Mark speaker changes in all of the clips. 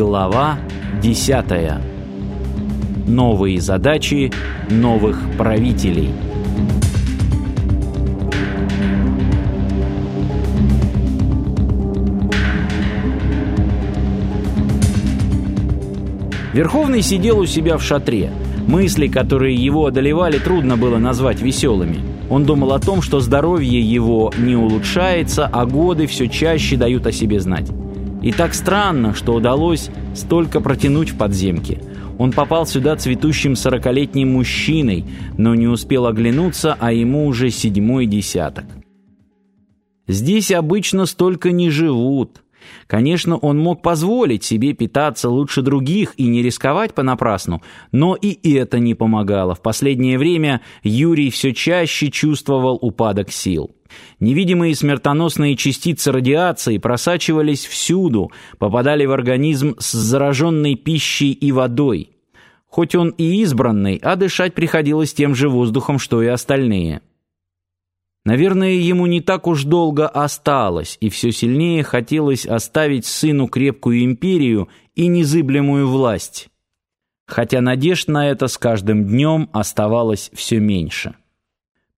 Speaker 1: Глава 10. Новые задачи новых правителей. Верховный сидел у себя в шатре. Мысли, которые его одолевали, трудно было назвать веселыми. Он думал о том, что здоровье его не улучшается, а годы все чаще дают о себе знать. И так странно, что удалось столько протянуть в подземке. Он попал сюда цветущим сорокалетним мужчиной, но не успел оглянуться, а ему уже седьмой десяток. Здесь обычно столько не живут. Конечно, он мог позволить себе питаться лучше других и не рисковать понапрасну, но и это не помогало. В последнее время Юрий все чаще чувствовал упадок сил. Невидимые смертоносные частицы радиации просачивались всюду, попадали в организм с зараженной пищей и водой. Хоть он и избранный, а дышать приходилось тем же воздухом, что и остальные. Наверное, ему не так уж долго осталось, и все сильнее хотелось оставить сыну крепкую империю и незыблемую власть. Хотя надежд на это с каждым днем оставалось все меньше.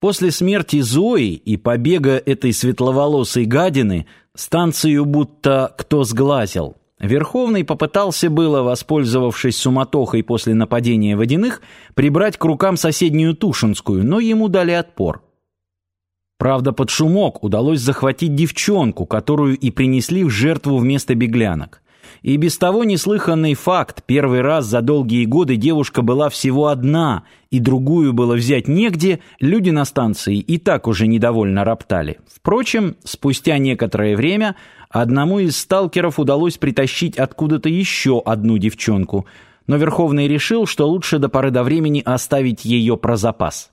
Speaker 1: После смерти Зои и побега этой светловолосой гадины станцию будто кто сглазил. Верховный попытался было, воспользовавшись суматохой после нападения водяных, прибрать к рукам соседнюю Тушинскую, но ему дали отпор. Правда, под шумок удалось захватить девчонку, которую и принесли в жертву вместо беглянок. И без того неслыханный факт, первый раз за долгие годы девушка была всего одна, и другую было взять негде, люди на станции и так уже недовольно роптали. Впрочем, спустя некоторое время одному из сталкеров удалось притащить откуда-то еще одну девчонку, но Верховный решил, что лучше до поры до времени оставить ее про запас.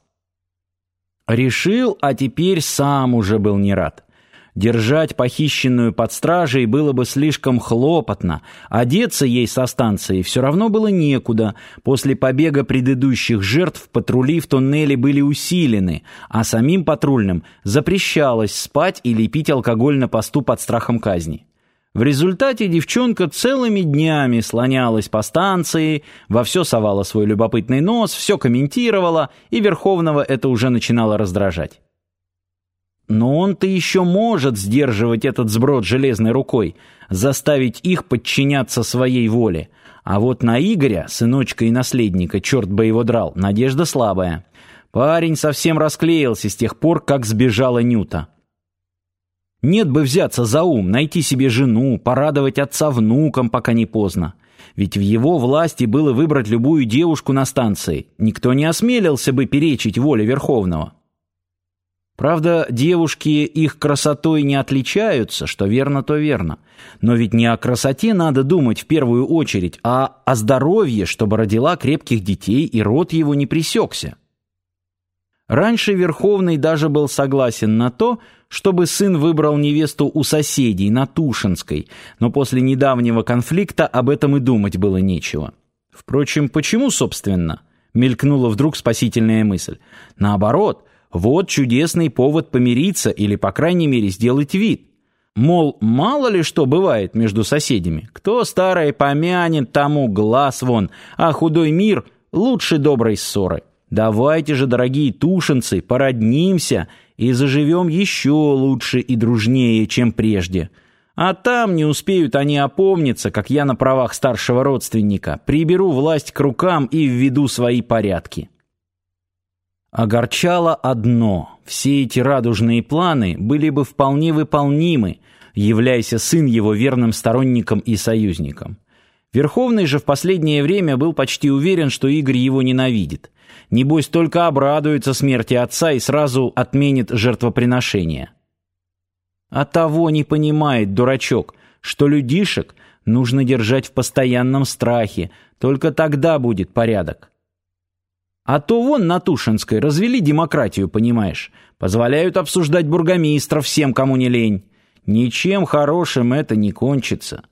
Speaker 1: Решил, а теперь сам уже был не рад. Держать похищенную под стражей было бы слишком хлопотно, одеться ей со станции все равно было некуда. После побега предыдущих жертв патрули в туннеле были усилены, а самим патрульным запрещалось спать или пить алкоголь на посту под страхом казни. В результате девчонка целыми днями слонялась по станции, во все совала свой любопытный нос, все комментировала, и Верховного это уже начинало раздражать. Но он-то еще может сдерживать этот сброд железной рукой, заставить их подчиняться своей воле. А вот на Игоря, сыночка и наследника, черт бы его драл, надежда слабая. Парень совсем расклеился с тех пор, как сбежала Нюта. Нет бы взяться за ум, найти себе жену, порадовать отца внукам, пока не поздно. Ведь в его власти было выбрать любую девушку на станции. Никто не осмелился бы перечить воле Верховного. Правда, девушки их красотой не отличаются, что верно, то верно. Но ведь не о красоте надо думать в первую очередь, а о здоровье, чтобы родила крепких детей и род его не пресекся. Раньше Верховный даже был согласен на то, чтобы сын выбрал невесту у соседей на Тушинской, но после недавнего конфликта об этом и думать было нечего. Впрочем, почему, собственно? Мелькнула вдруг спасительная мысль. Наоборот, вот чудесный повод помириться или, по крайней мере, сделать вид. Мол, мало ли что бывает между соседями. Кто старое помянет, тому глаз вон, а худой мир лучше доброй ссоры. Давайте же, дорогие тушенцы, породнимся и заживем еще лучше и дружнее, чем прежде. А там не успеют они опомниться, как я на правах старшего родственника приберу власть к рукам и введу свои порядки. Огорчало одно: все эти радужные планы были бы вполне выполнимы, являясь сын его верным сторонником и союзником. Верховный же в последнее время был почти уверен, что Игорь его ненавидит. Небось, только обрадуется смерти отца и сразу отменит жертвоприношение. А того не понимает дурачок, что людишек нужно держать в постоянном страхе, только тогда будет порядок. А то вон на Тушинской развели демократию, понимаешь, позволяют обсуждать бургомистров всем, кому не лень. Ничем хорошим это не кончится.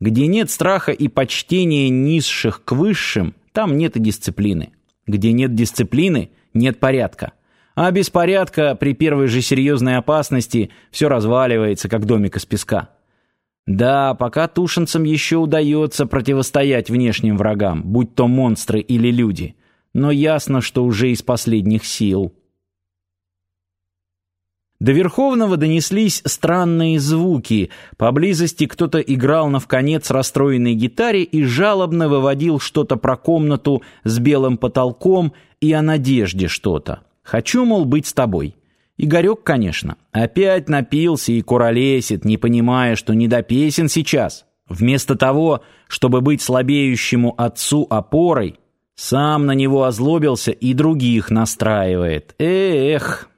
Speaker 1: Где нет страха и почтения низших к высшим, там нет и дисциплины. Где нет дисциплины, нет порядка. А без порядка при первой же серьезной опасности все разваливается, как домик из песка. Да, пока тушенцам еще удается противостоять внешним врагам, будь то монстры или люди, но ясно, что уже из последних сил. До Верховного донеслись странные звуки. Поблизости кто-то играл на вконец расстроенной гитаре и жалобно выводил что-то про комнату с белым потолком и о надежде что-то. «Хочу, мол, быть с тобой». Игорек, конечно, опять напился и куролесит, не понимая, что не до песен сейчас. Вместо того, чтобы быть слабеющему отцу опорой, сам на него озлобился и других настраивает. Эх!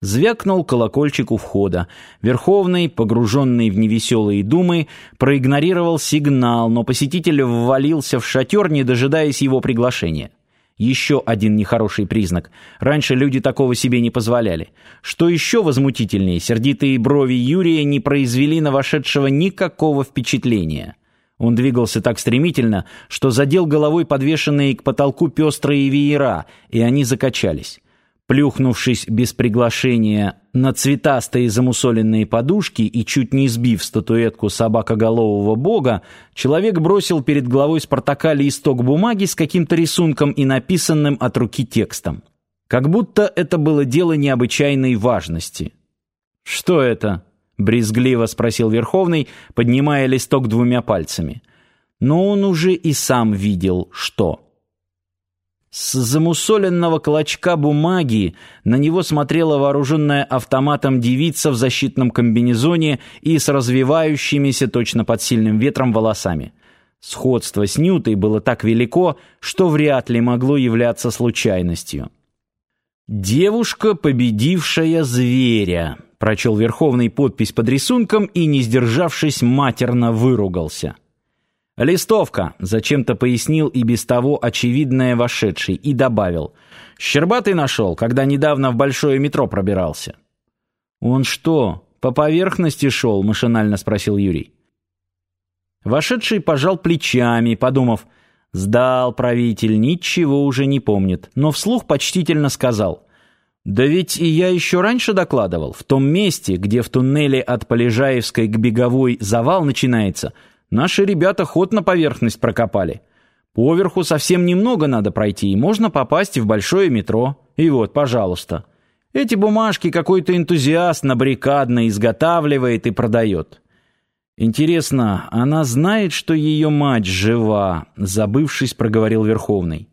Speaker 1: Звякнул колокольчик у входа. Верховный, погруженный в невеселые думы, проигнорировал сигнал, но посетитель ввалился в шатер, не дожидаясь его приглашения. Еще один нехороший признак. Раньше люди такого себе не позволяли. Что еще возмутительнее, сердитые брови Юрия не произвели на вошедшего никакого впечатления. Он двигался так стремительно, что задел головой подвешенные к потолку пестрые веера, и они закачались. Плюхнувшись без приглашения на цветастые замусоленные подушки и чуть не сбив статуэтку собакоголового бога, человек бросил перед главой Спартака листок бумаги с каким-то рисунком и написанным от руки текстом. Как будто это было дело необычайной важности. «Что это?» — брезгливо спросил Верховный, поднимая листок двумя пальцами. Но он уже и сам видел, что... С замусоленного клочка бумаги на него смотрела вооруженная автоматом девица в защитном комбинезоне и с развивающимися точно под сильным ветром волосами. Сходство с Нютой было так велико, что вряд ли могло являться случайностью. «Девушка, победившая зверя», — прочел Верховный подпись под рисунком и, не сдержавшись, матерно выругался. «Листовка», — зачем-то пояснил и без того очевидное вошедший, и добавил. «Щербатый нашел, когда недавно в большое метро пробирался». «Он что, по поверхности шел?» — машинально спросил Юрий. Вошедший пожал плечами, подумав, «Сдал правитель, ничего уже не помнит», но вслух почтительно сказал. «Да ведь и я еще раньше докладывал, в том месте, где в туннеле от Полежаевской к Беговой завал начинается, Наши ребята ход на поверхность прокопали. Поверху совсем немного надо пройти, и можно попасть в большое метро. И вот, пожалуйста. Эти бумажки какой-то энтузиаст на баррикадно изготавливает и продает. Интересно, она знает, что ее мать жива, забывшись, проговорил Верховный.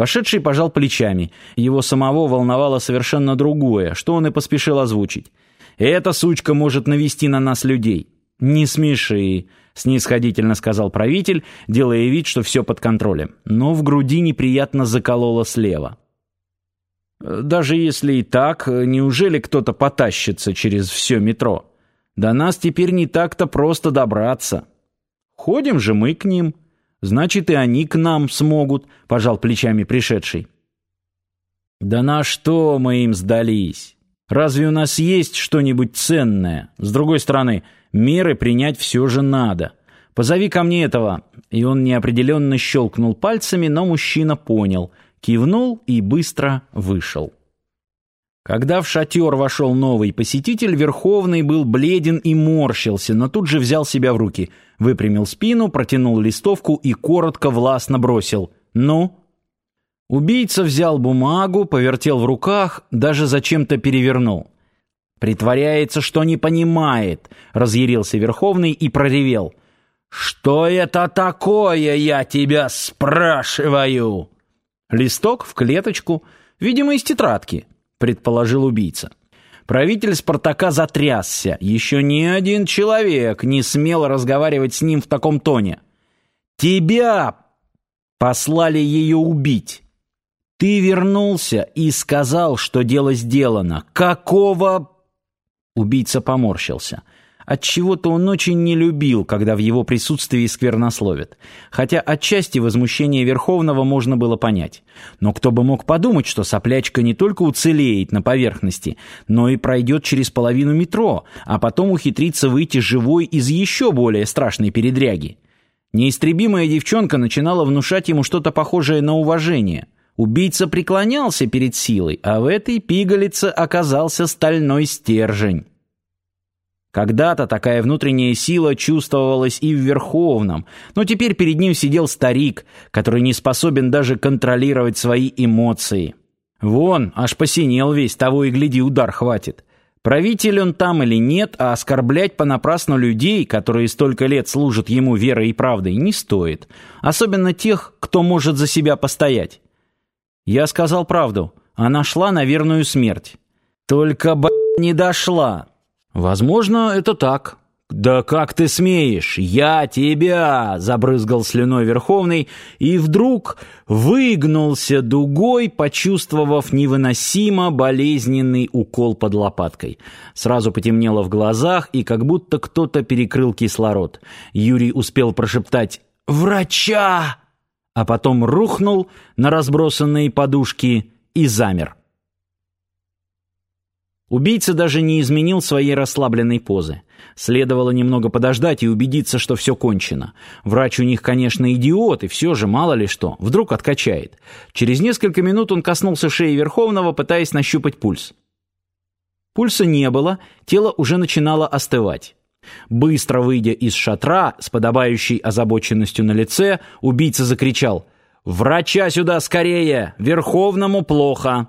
Speaker 1: Вошедший пожал плечами. Его самого волновало совершенно другое, что он и поспешил озвучить. «Эта сучка может навести на нас людей». «Не смеши», — снисходительно сказал правитель, делая вид, что все под контролем. Но в груди неприятно закололо слева. «Даже если и так, неужели кто-то потащится через все метро? До нас теперь не так-то просто добраться. Ходим же мы к ним. Значит, и они к нам смогут», — пожал плечами пришедший. «Да на что мы им сдались? Разве у нас есть что-нибудь ценное? С другой стороны, — меры принять все же надо. Позови ко мне этого». И он неопределенно щелкнул пальцами, но мужчина понял, кивнул и быстро вышел. Когда в шатер вошел новый посетитель, Верховный был бледен и морщился, но тут же взял себя в руки, выпрямил спину, протянул листовку и коротко властно бросил «Ну?». Убийца взял бумагу, повертел в руках, даже зачем-то перевернул. «Притворяется, что не понимает», — разъярился Верховный и проревел. «Что это такое, я тебя спрашиваю?» «Листок в клеточку, видимо, из тетрадки», — предположил убийца. Правитель Спартака затрясся. Еще ни один человек не смел разговаривать с ним в таком тоне. «Тебя послали ее убить. Ты вернулся и сказал, что дело сделано. Какого Убийца поморщился. Отчего-то он очень не любил, когда в его присутствии сквернословят. Хотя отчасти возмущение Верховного можно было понять. Но кто бы мог подумать, что соплячка не только уцелеет на поверхности, но и пройдет через половину метро, а потом ухитрится выйти живой из еще более страшной передряги. Неистребимая девчонка начинала внушать ему что-то похожее на уважение. Убийца преклонялся перед силой, а в этой пигалице оказался стальной стержень. Когда-то такая внутренняя сила чувствовалась и в Верховном, но теперь перед ним сидел старик, который не способен даже контролировать свои эмоции. Вон, аж посинел весь, того и гляди, удар хватит. Правитель он там или нет, а оскорблять понапрасну людей, которые столько лет служат ему верой и правдой, не стоит. Особенно тех, кто может за себя постоять. Я сказал правду. Она шла на верную смерть. Только, б***, не дошла. Возможно, это так. «Да как ты смеешь? Я тебя!» — забрызгал слюной Верховный и вдруг выгнулся дугой, почувствовав невыносимо болезненный укол под лопаткой. Сразу потемнело в глазах, и как будто кто-то перекрыл кислород. Юрий успел прошептать «Врача!» а потом рухнул на разбросанные подушки и замер. Убийца даже не изменил своей расслабленной позы. Следовало немного подождать и убедиться, что все кончено. Врач у них, конечно, идиот, и все же, мало ли что, вдруг откачает. Через несколько минут он коснулся шеи Верховного, пытаясь нащупать пульс. Пульса не было, тело уже начинало остывать. Быстро выйдя из шатра, с подобающей озабоченностью на лице, убийца закричал «Врача сюда скорее! Верховному плохо!»